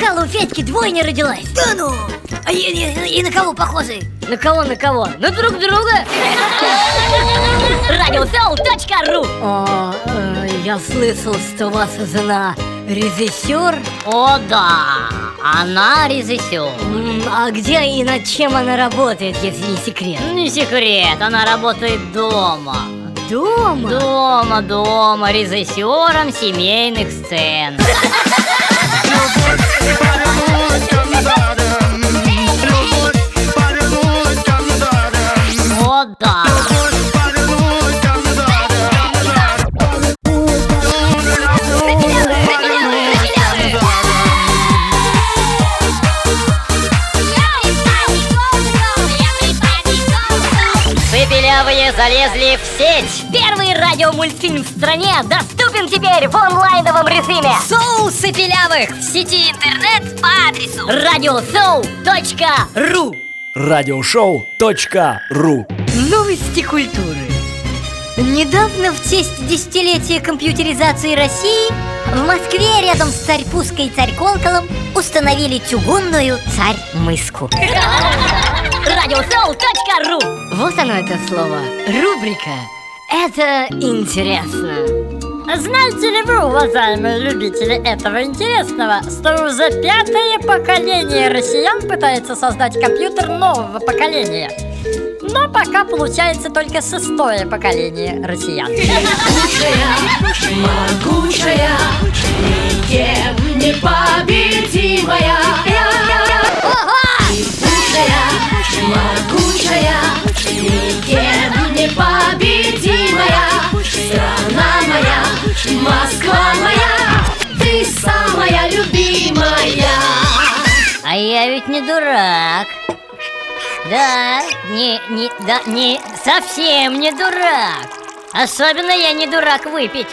тобой не родилась Да ну! А и, и- и на кого похожи? На кого, на кого? На друг друга Радиосоу.ру О, э, я слышал, что ваша жена режиссер О да, она режиссер. А где и над чем она работает, если не секрет? Не секрет, она работает дома. Дома? Дома, дома, режиссером семейных сцен. Цепелявые залезли в сеть. Первый радиомультфильм в стране доступен теперь в онлайновом режиме. Соусы пилявых в сети интернет по адресу. Радиосоу.ру Радиошоу.ру Новости культуры. Недавно в честь десятилетия компьютеризации России в Москве рядом с царь-пуской и царь-колоколом установили чугунную царь-мыску. Радиосоу.ру Вот оно это слово. Рубрика «Это интересно». Знаете ли вы, уважаемые любители этого интересного, что уже пятое поколение россиян пытается создать компьютер нового поколения? Но пока получается только шестое поколение россиян. могучая, никем А я ведь не дурак. Да, не, не, да, не, совсем не дурак. Особенно я не дурак выпить.